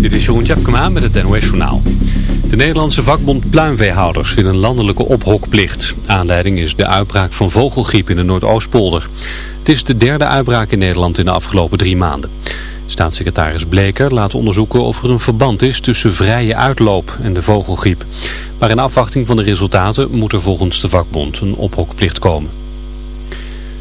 Dit is Jeroen Tjepkema met het NOS Journaal. De Nederlandse vakbond pluimveehouders wil een landelijke ophokplicht. Aanleiding is de uitbraak van vogelgriep in de Noordoostpolder. Het is de derde uitbraak in Nederland in de afgelopen drie maanden. Staatssecretaris Bleker laat onderzoeken of er een verband is tussen vrije uitloop en de vogelgriep. Maar in afwachting van de resultaten moet er volgens de vakbond een ophokplicht komen.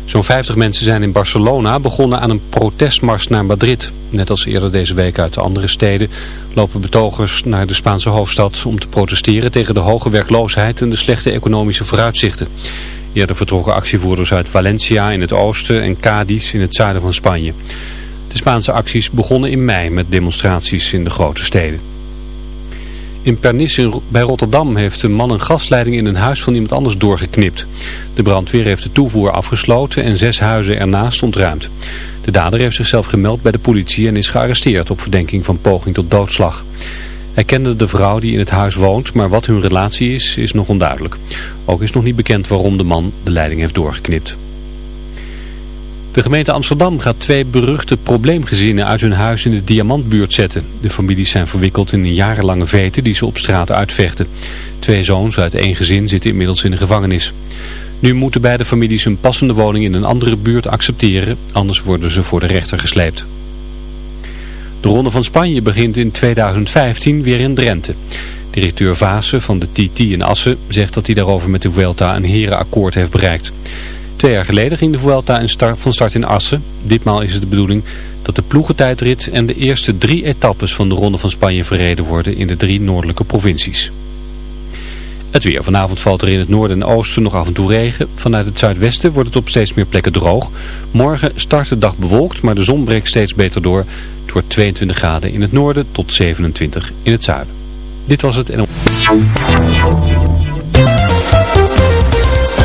Zo'n 50 mensen zijn in Barcelona begonnen aan een protestmars naar Madrid. Net als eerder deze week uit de andere steden lopen betogers naar de Spaanse hoofdstad om te protesteren tegen de hoge werkloosheid en de slechte economische vooruitzichten. Eerder vertrokken actievoerders uit Valencia in het oosten en Cadiz in het zuiden van Spanje. De Spaanse acties begonnen in mei met demonstraties in de grote steden. In Pernis bij Rotterdam heeft een man een gasleiding in een huis van iemand anders doorgeknipt. De brandweer heeft de toevoer afgesloten en zes huizen ernaast ontruimd. De dader heeft zichzelf gemeld bij de politie en is gearresteerd op verdenking van poging tot doodslag. Hij kende de vrouw die in het huis woont, maar wat hun relatie is, is nog onduidelijk. Ook is nog niet bekend waarom de man de leiding heeft doorgeknipt. De gemeente Amsterdam gaat twee beruchte probleemgezinnen uit hun huis in de Diamantbuurt zetten. De families zijn verwikkeld in een jarenlange vete die ze op straat uitvechten. Twee zoons uit één gezin zitten inmiddels in de gevangenis. Nu moeten beide families een passende woning in een andere buurt accepteren, anders worden ze voor de rechter gesleept. De Ronde van Spanje begint in 2015 weer in Drenthe. Directeur Vaassen van de TT in Assen zegt dat hij daarover met de Vuelta een herenakkoord heeft bereikt. Twee jaar geleden ging de Vuelta van start in Assen. Ditmaal is het de bedoeling dat de ploegentijdrit en de eerste drie etappes van de Ronde van Spanje verreden worden in de drie noordelijke provincies. Het weer. Vanavond valt er in het noorden en oosten nog af en toe regen. Vanuit het zuidwesten wordt het op steeds meer plekken droog. Morgen start de dag bewolkt, maar de zon breekt steeds beter door. Het wordt 22 graden in het noorden tot 27 in het zuiden. Dit was het en...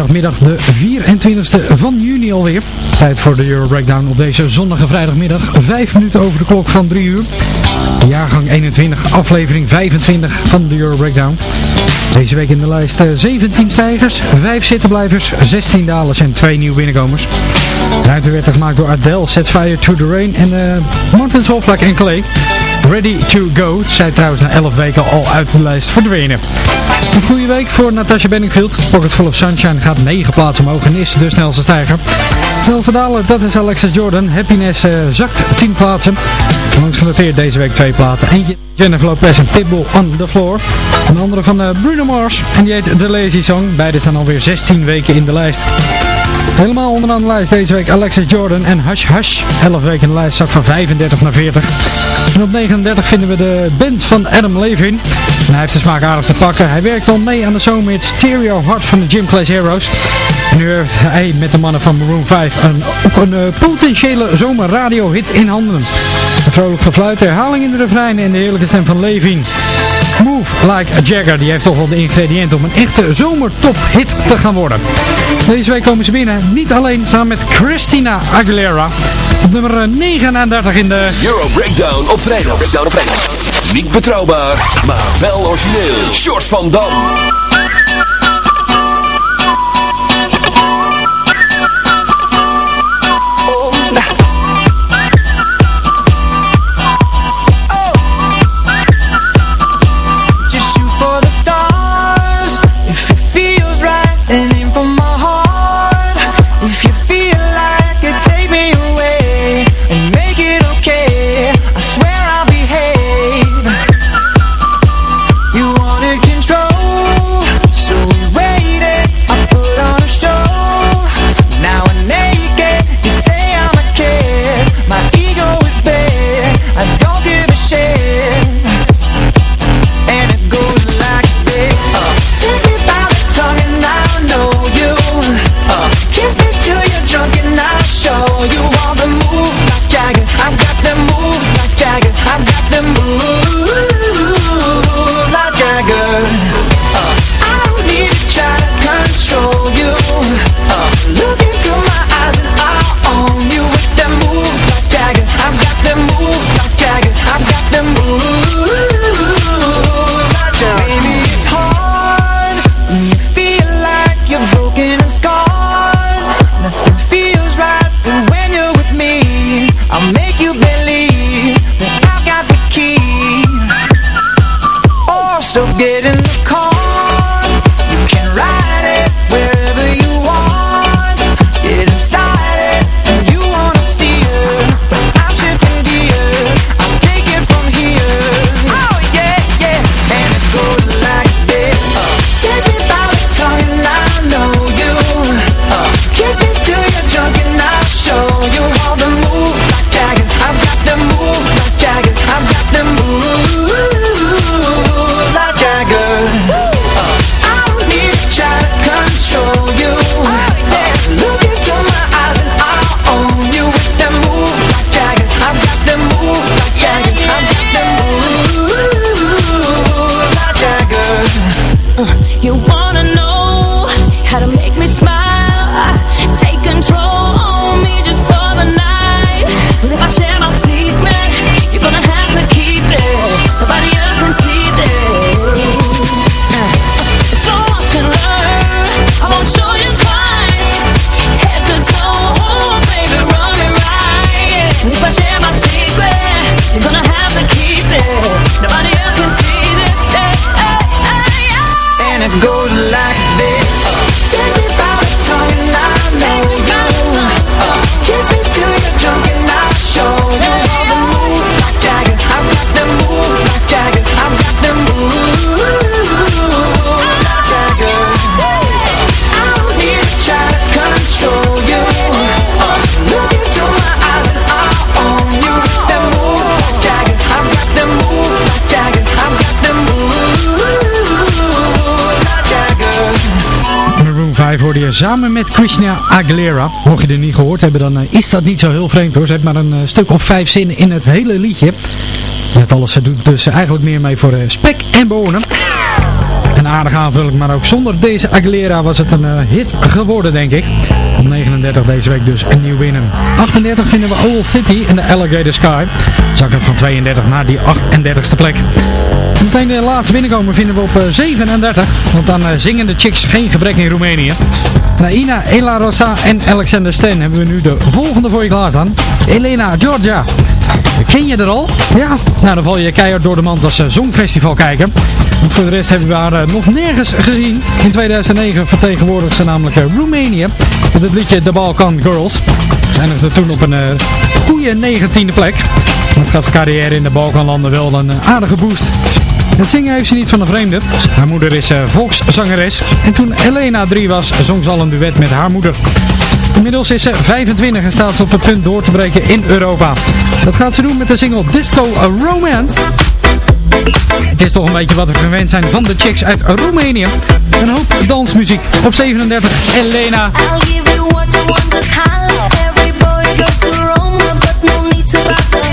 Vrijdagmiddag de 24e van juni alweer. Tijd voor de Euro Breakdown op deze zonnige vrijdagmiddag. Vijf minuten over de klok van 3 uur. Jaargang 21, aflevering 25 van de Euro Breakdown. Deze week in de lijst 17 stijgers, 5 zittenblijvers, 16 dalers en 2 nieuwe binnenkomers. De ruimte werd gemaakt door Adele, Set Fire to the Rain en uh, Martin Solvlak en Clay. Ready to Go. Zij trouwens na 11 weken al uit de lijst verdwenen. Een goede week voor Natasha Benningfield. Pocket Full of Sunshine gaat 9 plaatsen omhoog en is de snelste stijger. Snelste daler, dat is Alexa Jordan. Happiness uh, zakt 10 plaatsen. Langs genoteerd deze week twee platen. Eentje Jennifer Lopez en Pitbull on the Floor. Een andere van uh, Bruno Mars. En die heet The Lazy Song. Beide staan alweer 16 weken in de lijst. Helemaal onderaan de lijst deze week Alexis Jordan en Hush Hush. 11 weken in de lijst, zak van 35 naar 40. En op 39 vinden we de band van Adam Levin. En hij heeft de smaak aardig te pakken. Hij werkt al mee aan de zomerhit Stereo Heart van de Gym Class Heroes. En nu heeft hij met de mannen van Maroon 5 een, ook een uh, potentiële zomerradiohit in handen. Een vrolijk gefluit, herhaling in de refrein en de heerlijke stem van Levin. Move Like a Jagger, die heeft toch wel de ingrediënten om een echte zomertophit te gaan worden. Deze week komen ze binnen, niet alleen samen met Christina Aguilera. Op nummer 39 in de... Euro Breakdown op vrijdag. Breakdown op vrijdag. Niet betrouwbaar, maar wel origineel. Short van Dam. Samen met Christina Aguilera. Mocht je er niet gehoord hebben, dan uh, is dat niet zo heel vreemd hoor. Ze heeft maar een uh, stuk of vijf zinnen in het hele liedje. Net alles, ze doet dus eigenlijk meer mee voor uh, spek en bonen. Een aardige aanvulling, maar ook zonder deze Aguilera was het een hit geworden denk ik. Op 39 deze week dus een nieuw winnen. 38 vinden we Old City in de Alligator Sky. Zakken van 32 naar die 38ste plek. Meteen de laatste binnenkomen vinden we op 37. Want aan zingende chicks geen gebrek in Roemenië. Naina, Ela Rosa en Alexander Sten hebben we nu de volgende voor je klaarstaan. Elena Georgia. Ken je er al? Ja. Nou, dan val je keihard door de mand als eh, zongfestival kijken. Voor de rest hebben we haar eh, nog nergens gezien. In 2009 vertegenwoordigde ze namelijk eh, Roemenië. Met het liedje The Balkan Girls. Zijn er toen op een goede negentiende plek. Dat gaat zijn carrière in de Balkanlanden wel een aardige boost. Het zingen heeft ze niet van een vreemde. Haar moeder is volkszangeres. En toen Elena drie was, zong ze al een duet met haar moeder. Inmiddels is ze 25 en staat ze op het punt door te breken in Europa. Dat gaat ze doen met de single Disco Romance. Het is toch een beetje wat we verwend zijn van de chicks uit Roemenië. Een hoop dansmuziek. Op 37, Elena. I'll give you what you want, goes to Rome, but no need to.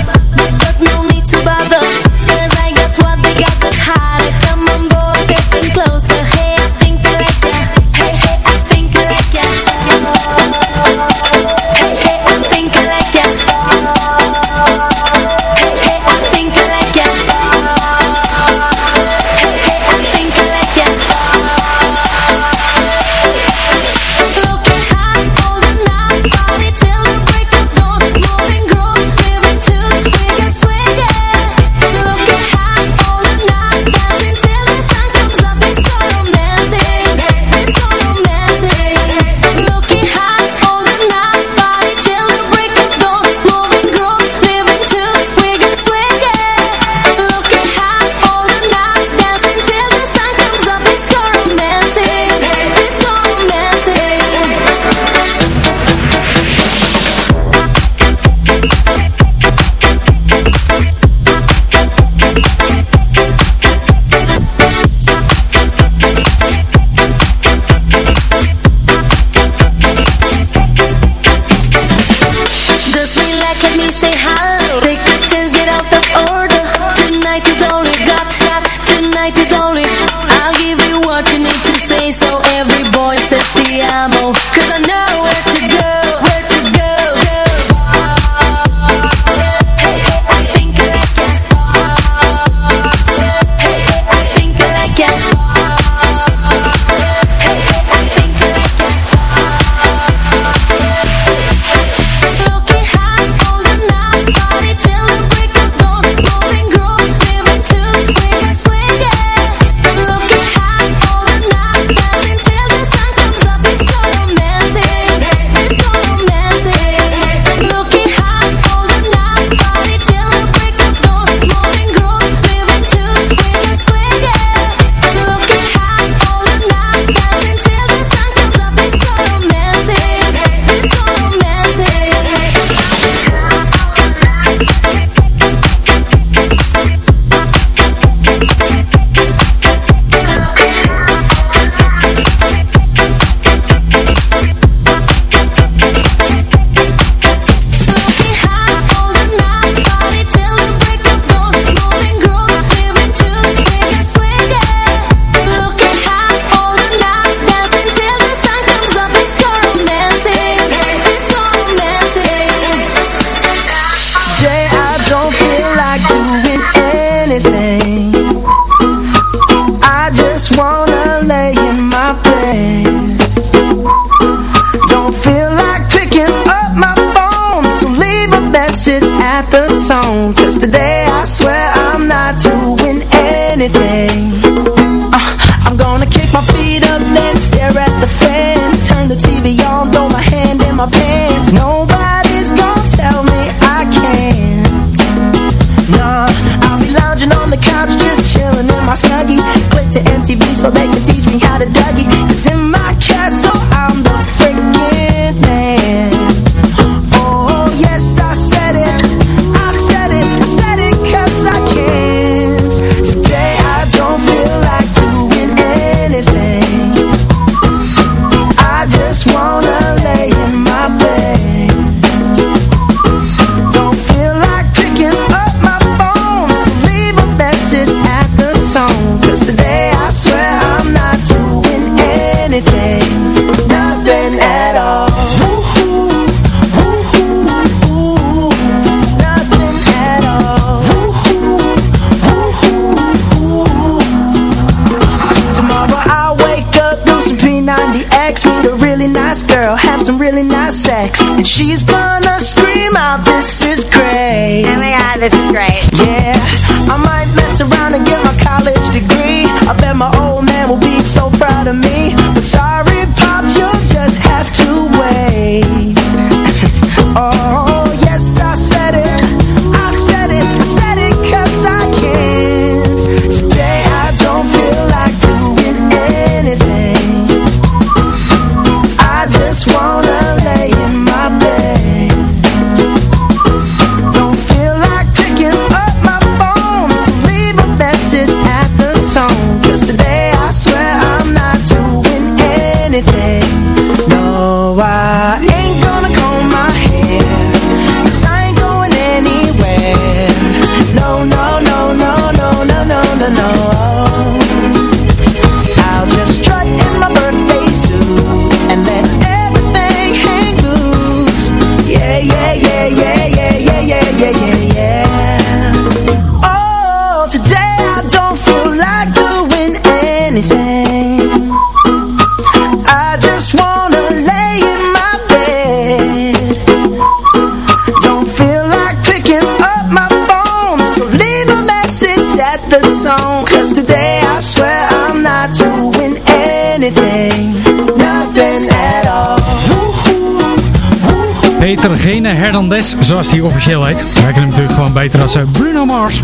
Hernandez, zoals hij officieel heet. Wij kennen hem natuurlijk gewoon beter als eh, Bruno Mars.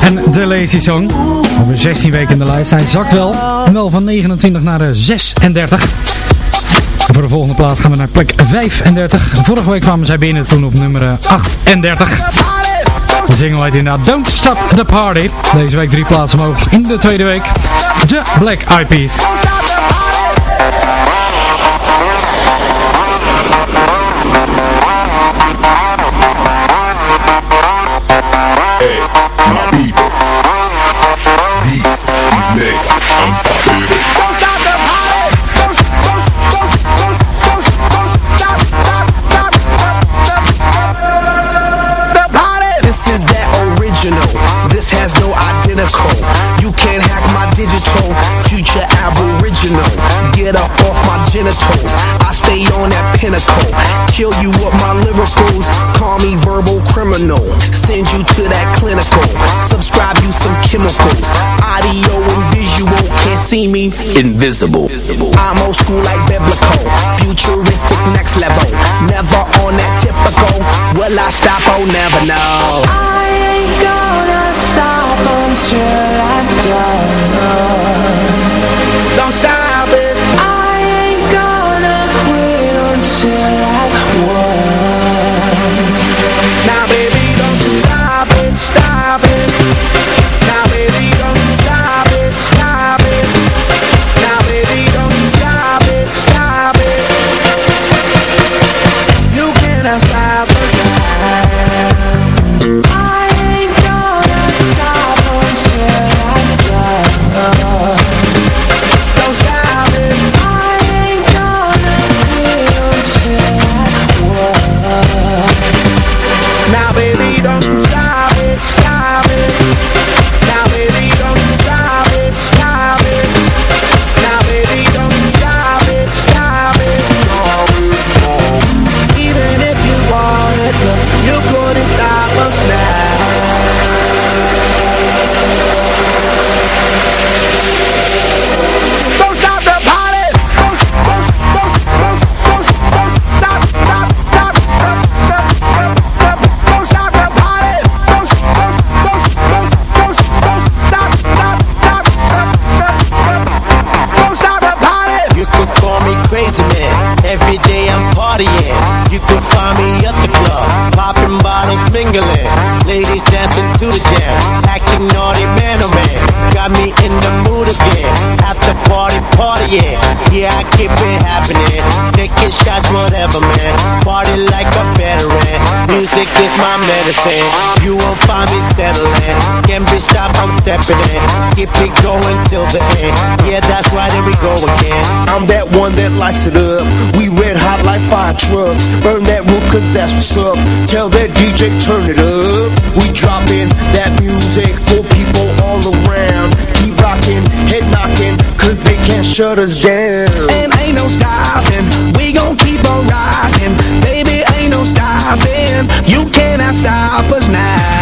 En The Lazy Song. Alweer 16 weken in de lijst. Hij zakt wel. En wel van 29 naar eh, 36. Voor de volgende plaat gaan we naar plek 35. Vorige week kwamen zij binnen toen op nummer eh, 38. De single heet inderdaad Don't Stop The Party. Deze week drie plaatsen omhoog in de tweede week. De Black Eyed Peas. I'm sorry. invisible. I'm old school like biblical, futuristic next level. Never on that typical. Will I stop? Oh, never know. I ain't gonna stop until I'm done. Don't stop. is my medicine. You won't find me settling. Can't be stopped, I'm stepping in. Keep it going till the end. Yeah, that's right, here we go again. I'm that one that lights it up. We red hot like fire trucks. Burn that roof, cause that's what's up. Tell that DJ, turn it up. We dropping that music for people all around rocking, head knocking, cause they can't shut us down. And ain't no stopping, we gon' keep on rocking, baby, ain't no stopping, you cannot stop us now.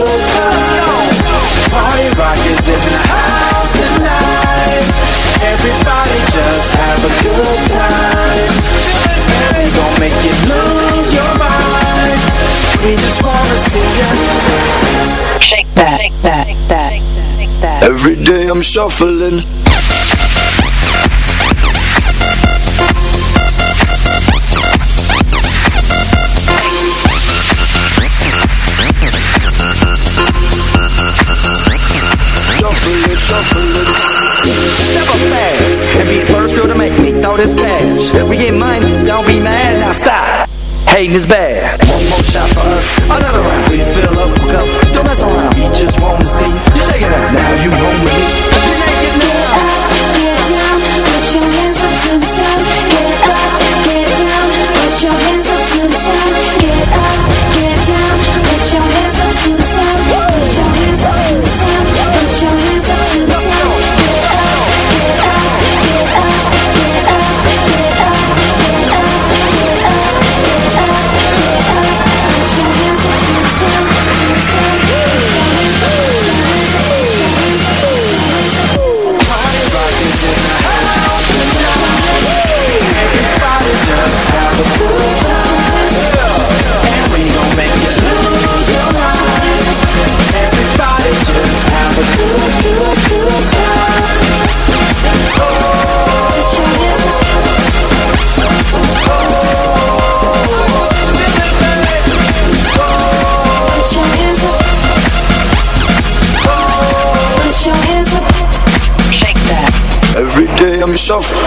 Shake that, shake that, that. Every day I'm shuffling. Shuffling, shuffling. Step up fast and be cash. We get money, don't be mad, now stop. Hating is bad. One more shot for us, another round. Please fill up a cup. Don't mess around. We just wanna see you shake it out. Now you home with me.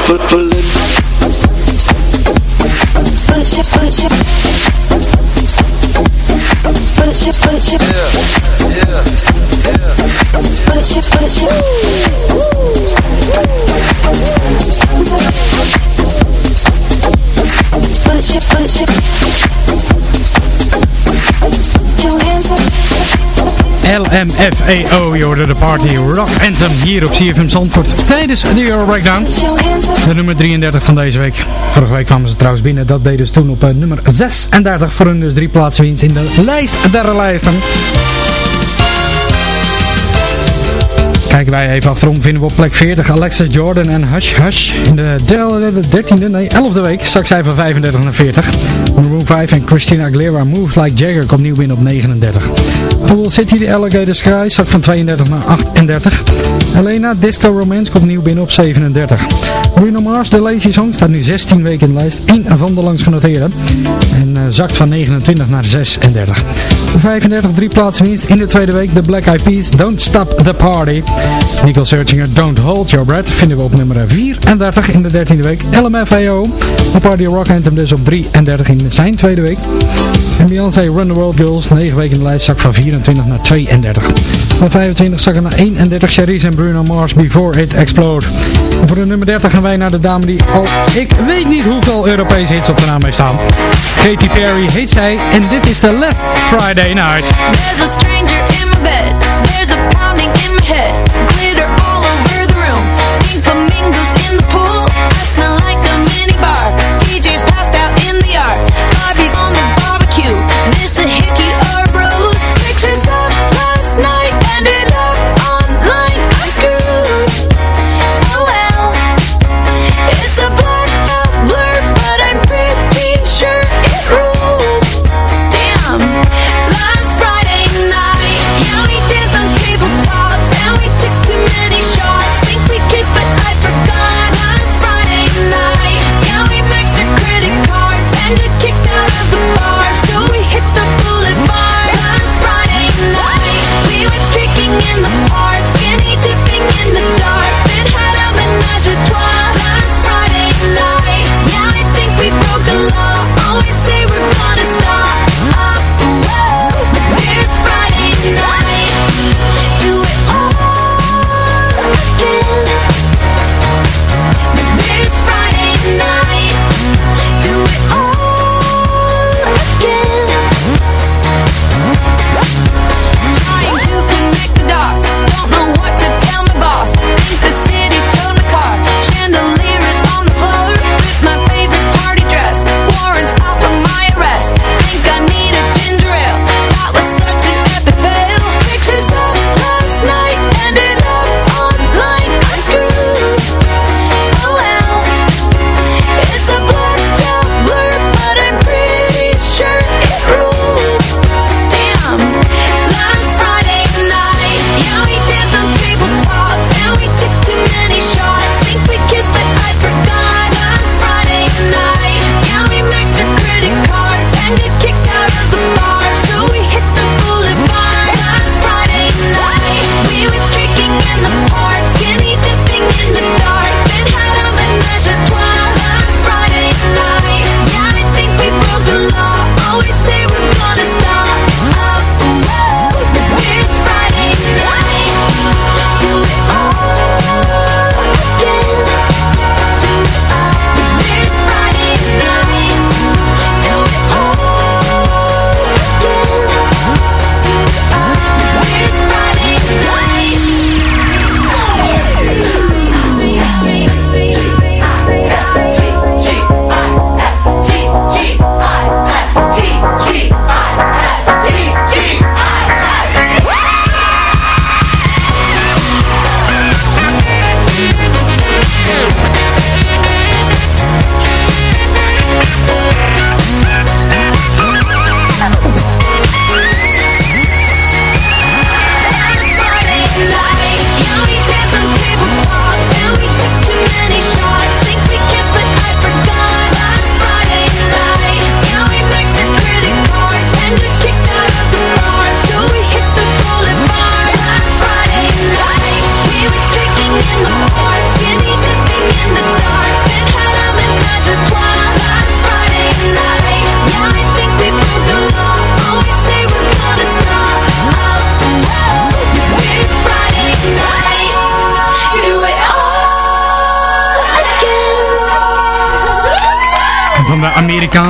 foot LMFAO, je hoorde de party Rock Anthem hier op CFM Zandvoort tijdens de Euro Breakdown. De nummer 33 van deze week. Vorige week kwamen ze trouwens binnen, dat deden ze toen op eh, nummer 36 voor hun dus drie plaatsen winst in de lijst der lijsten. Kijken wij even achterom, vinden we op plek 40 Alexa Jordan en Hush Hush. In de derde, 13e, nee 11e week zakt zij van 35 naar 40. Maroon 5 en Christina Aguilera Moves Like Jagger komt nieuw binnen op 39. Pool City, de Alligator Sky, zakt van 32 naar 38. Elena, Disco Romance komt nieuw binnen op 37. Bruno Mars, The Lazy Song, staat nu 16 weken in de lijst. Eén van de langst genoteerde. En uh, zakt van 29 naar 36. 35, drie plaatsen winst in de tweede week. De Black Eyed Peas, Don't Stop the Party. Nicole Searchinger, Don't Hold Your Breath, vinden we op nummer 34 in de 13e week. LMFAO, de Party Rock Anthem dus op 33 in zijn tweede week. En Beyoncé, Run the World Girls, 9 weken in de lijst, zak van 24 naar 32. Van 25 zakken naar 31, Charisse en Bruno Mars, Before It Explode. En voor de nummer 30 gaan wij naar de dame die al, ik weet niet hoeveel Europese hits op de naam heeft staan. Katy Perry heet zij en dit is de Last Friday Night.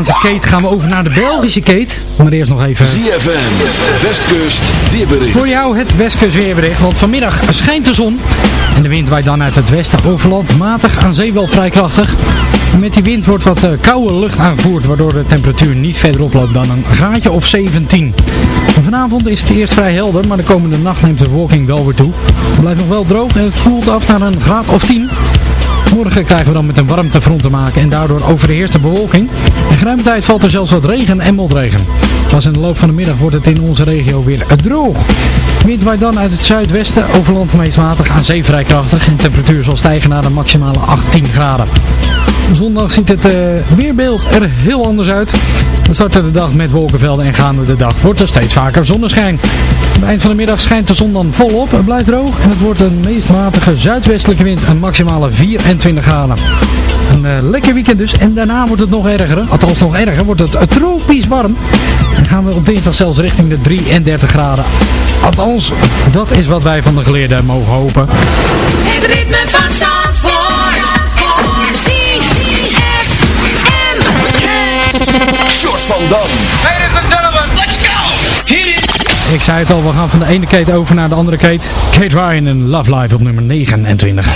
Amerikaanse Kate gaan we over naar de Belgische Kate. Maar eerst nog even... ZFM, Westkust, weerbericht. Voor jou het Westkust weerbericht, want vanmiddag schijnt de zon. En de wind waait dan uit het westen over land matig aan zee wel vrij krachtig. En met die wind wordt wat eh, koude lucht aangevoerd, waardoor de temperatuur niet verder oploopt dan een graadje of 17. En vanavond is het eerst vrij helder, maar de komende nacht neemt de wolking wel weer toe. Het blijft nog wel droog en het koelt af naar een graad of 10. Morgen krijgen we dan met een warmtefront te maken en daardoor overheerst de bewolking. En geruime tijd valt er zelfs wat regen en motregen. Pas in de loop van de middag wordt het in onze regio weer droog. Wind waait dan uit het zuidwesten, overland meestmatig aan zee vrij krachtig. En temperatuur zal stijgen naar de maximale 18 graden. Zondag ziet het eh, weerbeeld er heel anders uit. We starten de dag met wolkenvelden en gaande de dag wordt er steeds vaker zonneschijn. Aan het eind van de middag schijnt de zon dan volop, het blijft droog en het wordt een meest matige zuidwestelijke wind, een maximale 24 graden. Een eh, lekker weekend dus en daarna wordt het nog erger, althans nog erger, wordt het eh, tropisch warm. Dan gaan we op dinsdag zelfs richting de 33 graden. Althans, dat is wat wij van de geleerden mogen hopen. Het ritme van Zandvoort. Short van Dam. Ladies and gentlemen, let's go. Ik zei het al, we gaan van de ene Kate over naar de andere Kate. Kate Ryan en Love Life op nummer 29.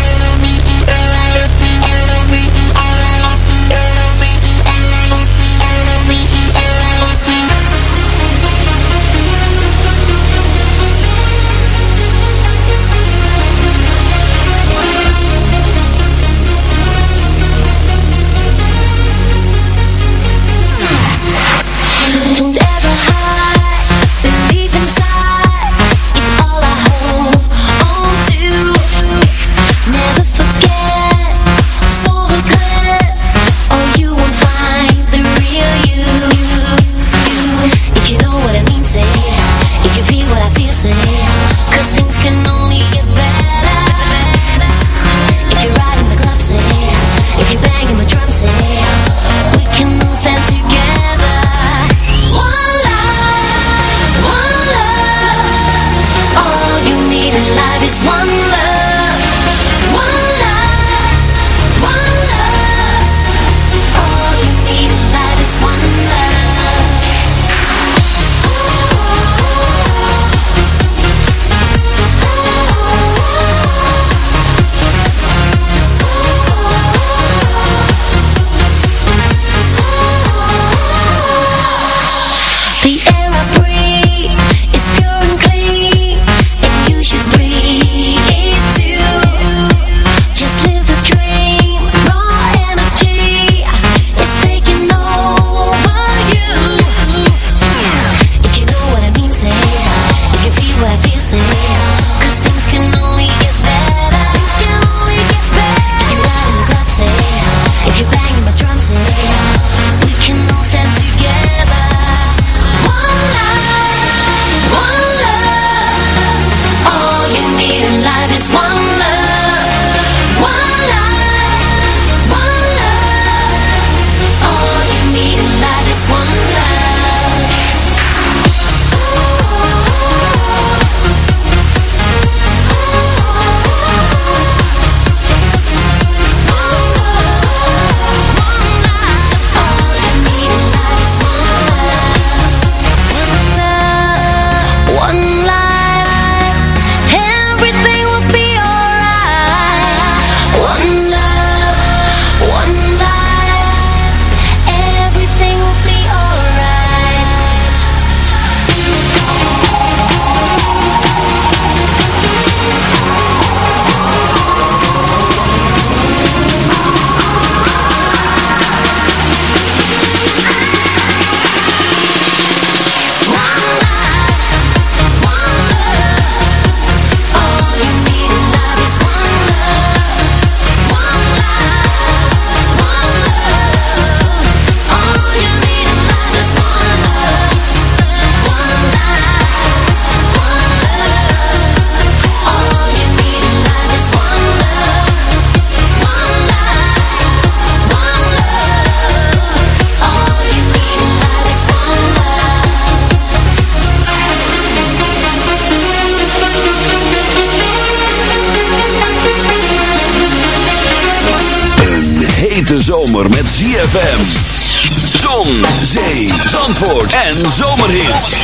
en zomerhits.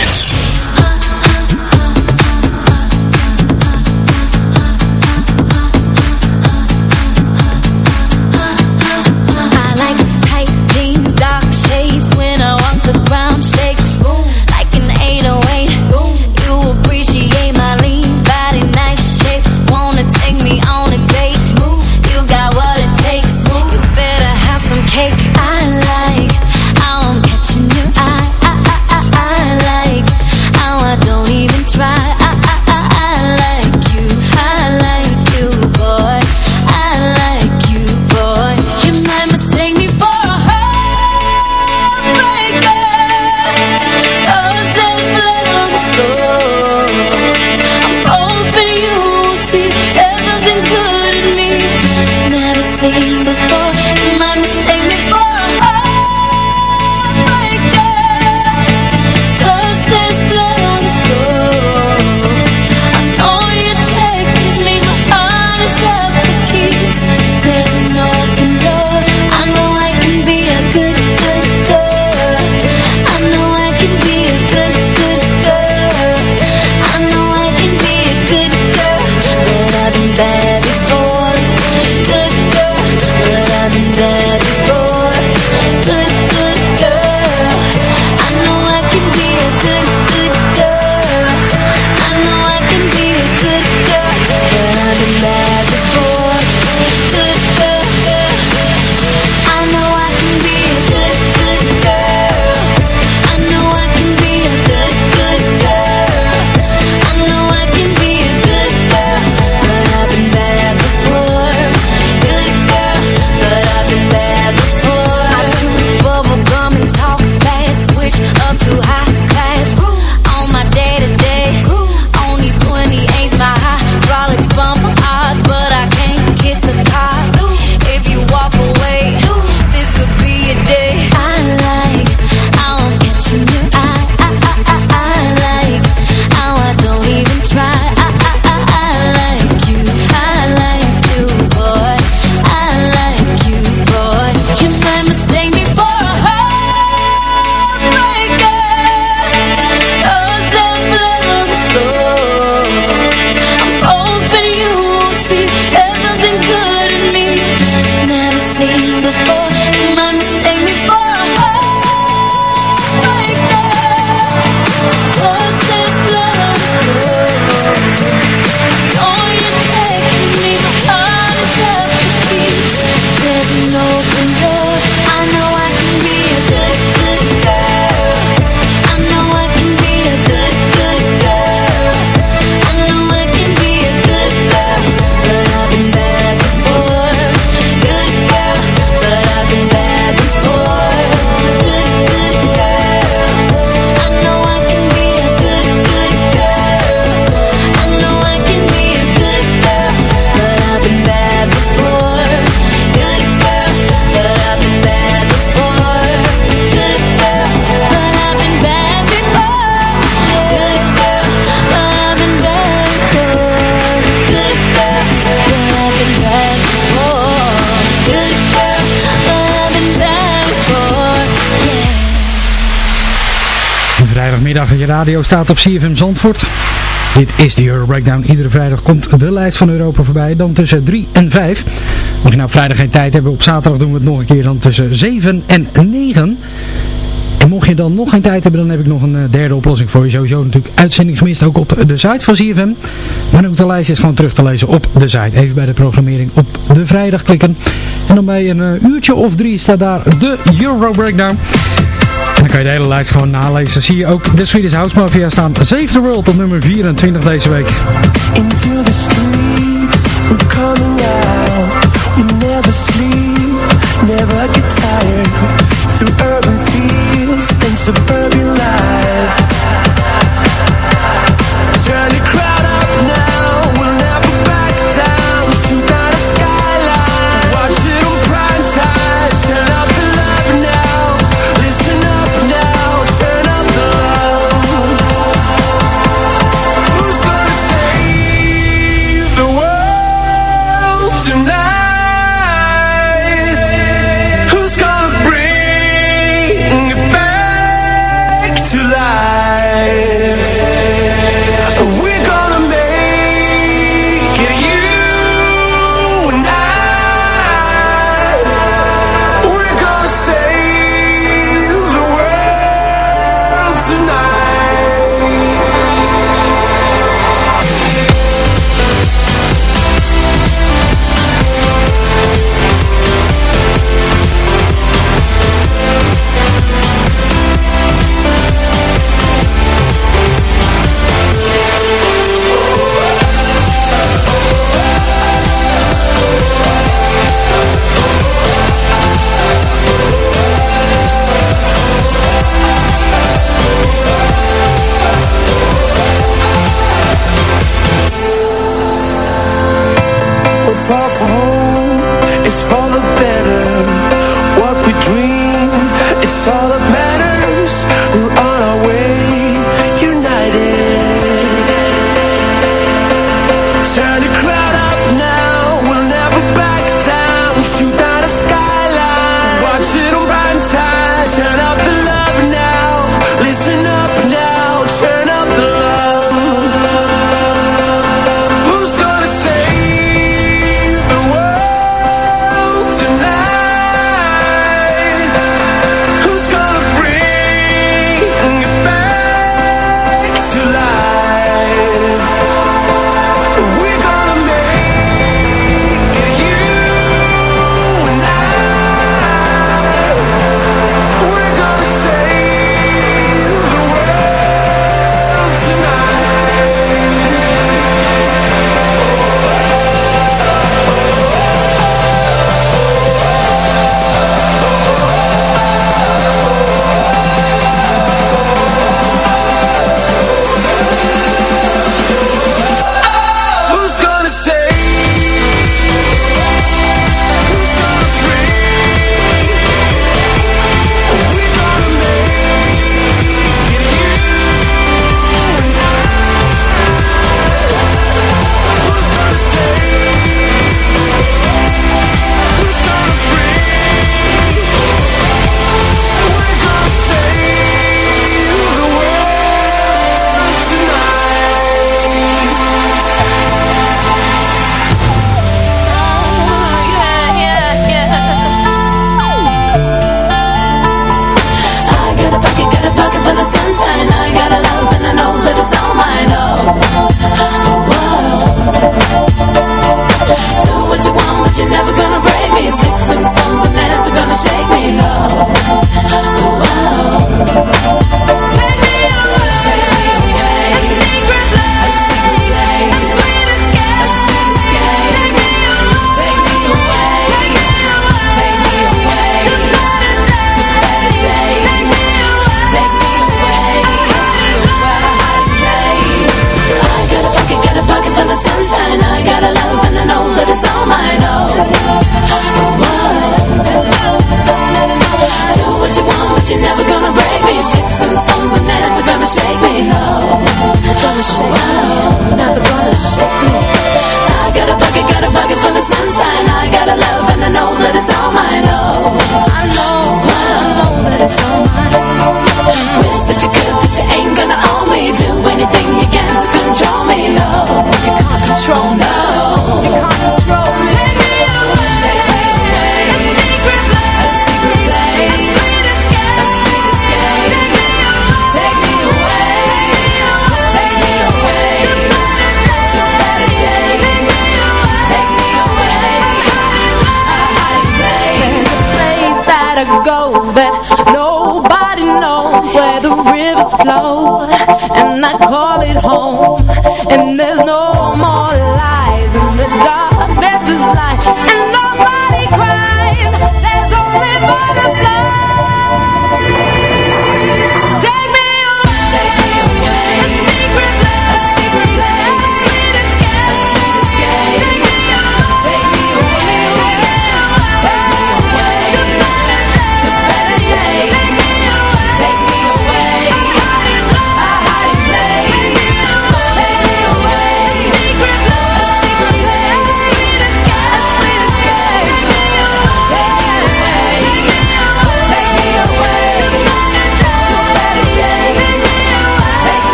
Radio staat op CFM Zandvoort. Dit is de Euro Breakdown. Iedere vrijdag komt de lijst van Europa voorbij. Dan tussen 3 en 5. Mocht je nou vrijdag geen tijd hebben, op zaterdag doen we het nog een keer. Dan tussen 7 en 9. En mocht je dan nog geen tijd hebben, dan heb ik nog een eh, derde oplossing voor je. Sowieso natuurlijk uitzending gemist, ook op de site van CFM. Maar ook de lijst is gewoon terug te lezen op de site. Even bij de programmering op de vrijdag klikken. En dan bij een eh, uurtje of drie staat daar de Euro Breakdown kan je de hele lijst gewoon nalezen. Zie je ook de Swedish House Mafia staan. Save the World op nummer 24 deze week. Into the streets, we're coming out. We never sleep, never get tired. Through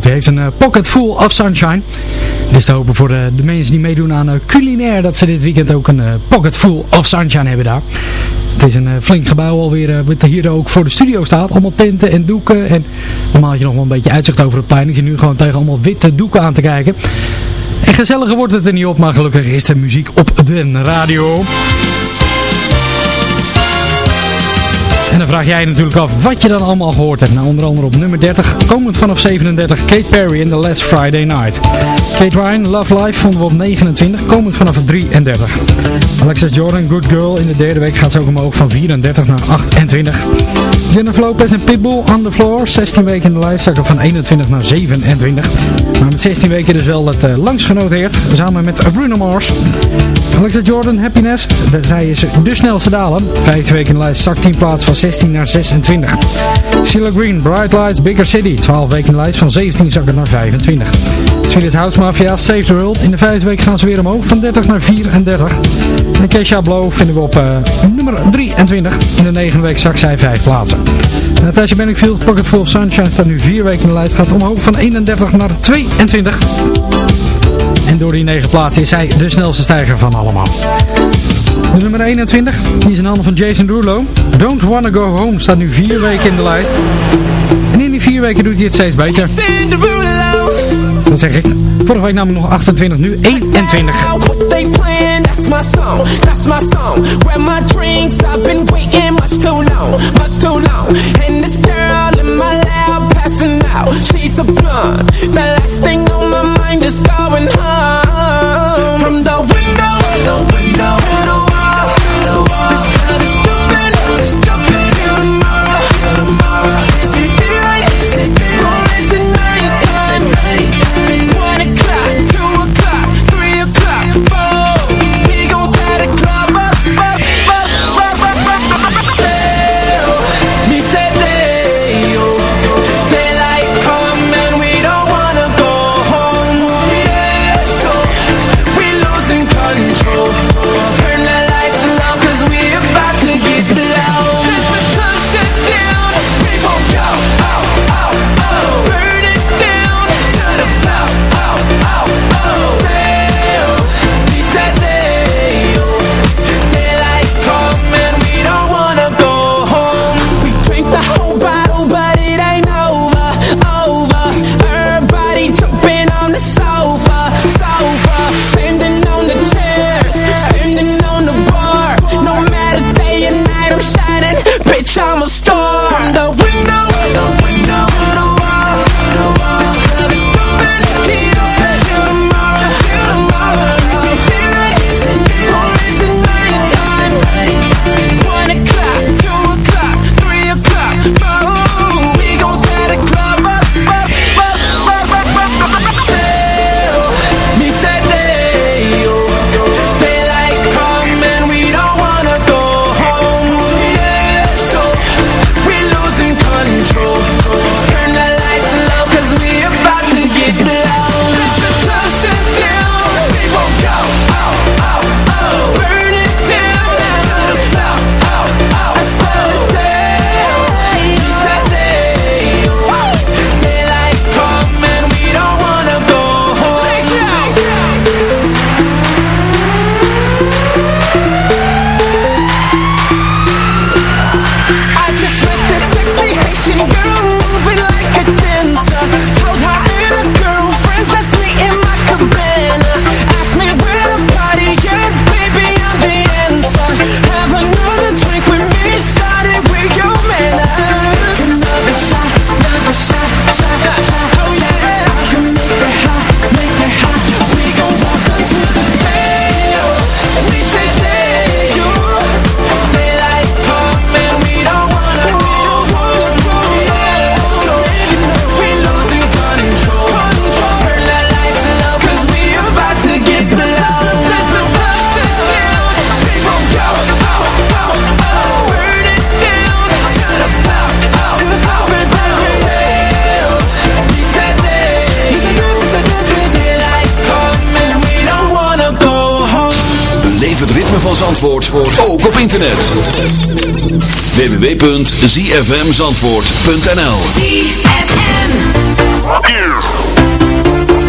Benningfield heeft een eh, pocket full of sunshine. Is te hopen voor de, de mensen die meedoen aan uh, culinair dat ze dit weekend ook een eh, pocket full of sunshine hebben daar. Het is een eh, flink gebouw alweer, eh, wat hier ook voor de studio staat. Allemaal tenten en doeken. En normaal had je nog wel een beetje uitzicht over het plein. Ik zit nu gewoon tegen allemaal witte doeken aan te kijken. En gezelliger wordt het er niet op, maar gelukkig is de muziek op de radio. En dan vraag jij natuurlijk af wat je dan allemaal gehoord hebt. Nou, onder andere op nummer 30, komend vanaf 37, Kate Perry in The Last Friday Night. Kate Ryan, Love Life vonden we op 29, komend vanaf 33. Alexis Jordan, Good Girl, in de derde week gaat ze ook omhoog van 34 naar 28. Jennifer Lopez en Pitbull, On The Floor, 16 weken in de lijst, zakken van 21 naar 27. Maar met 16 weken dus wel het uh, genoteerd, samen met Bruno Mars. Alexis Jordan, Happiness, zij is de snelste dalen. 15 weken in de lijst, zakt 10 plaats van 16 naar 26. Sheila Green, Bright Lights, Bigger City, 12 weken in de lijst, van 17 zakken naar 25. Swedish House Mafia, Save the World, in de vijfde week gaan ze weer omhoog, van 30 naar 34. En Keisha Blow vinden we op uh, nummer 23. In de negende week zakt zij 5 plaatsen. Natasha Benningfield, Pocket Full Sunshine, staat nu 4 weken in de lijst, gaat omhoog van 31 naar 22. En door die 9 plaatsen is zij de snelste stijger van allemaal. Nummer 21, die is in handen van Jason Derulo. Don't Wanna Go Home staat nu 4 weken in de lijst. En in die 4 weken doet hij het steeds beter. Dat zeg ik. Vorige week namelijk nog 28, nu 21. What they playing, that's my song, that's my song. Grab my drinks, I've been waiting much too long, much too long. And this girl in my lap passing out, she's. The last thing on my mind is. Beleef het ritme van Zandvoort ook op internet. www.zfmzandvoort.nl ZFM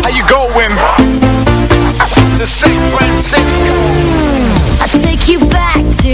How you going? To San Francisco I take you back to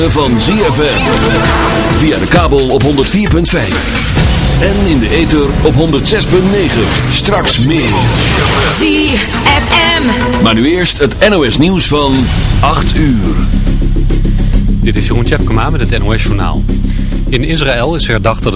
van ZFM. Via de kabel op 104.5. En in de ether op 106.9. Straks meer. ZFM. Maar nu eerst het NOS nieuws van 8 uur. Dit is Jeroen Tjepkema met het NOS Journaal. In Israël is herdacht dat...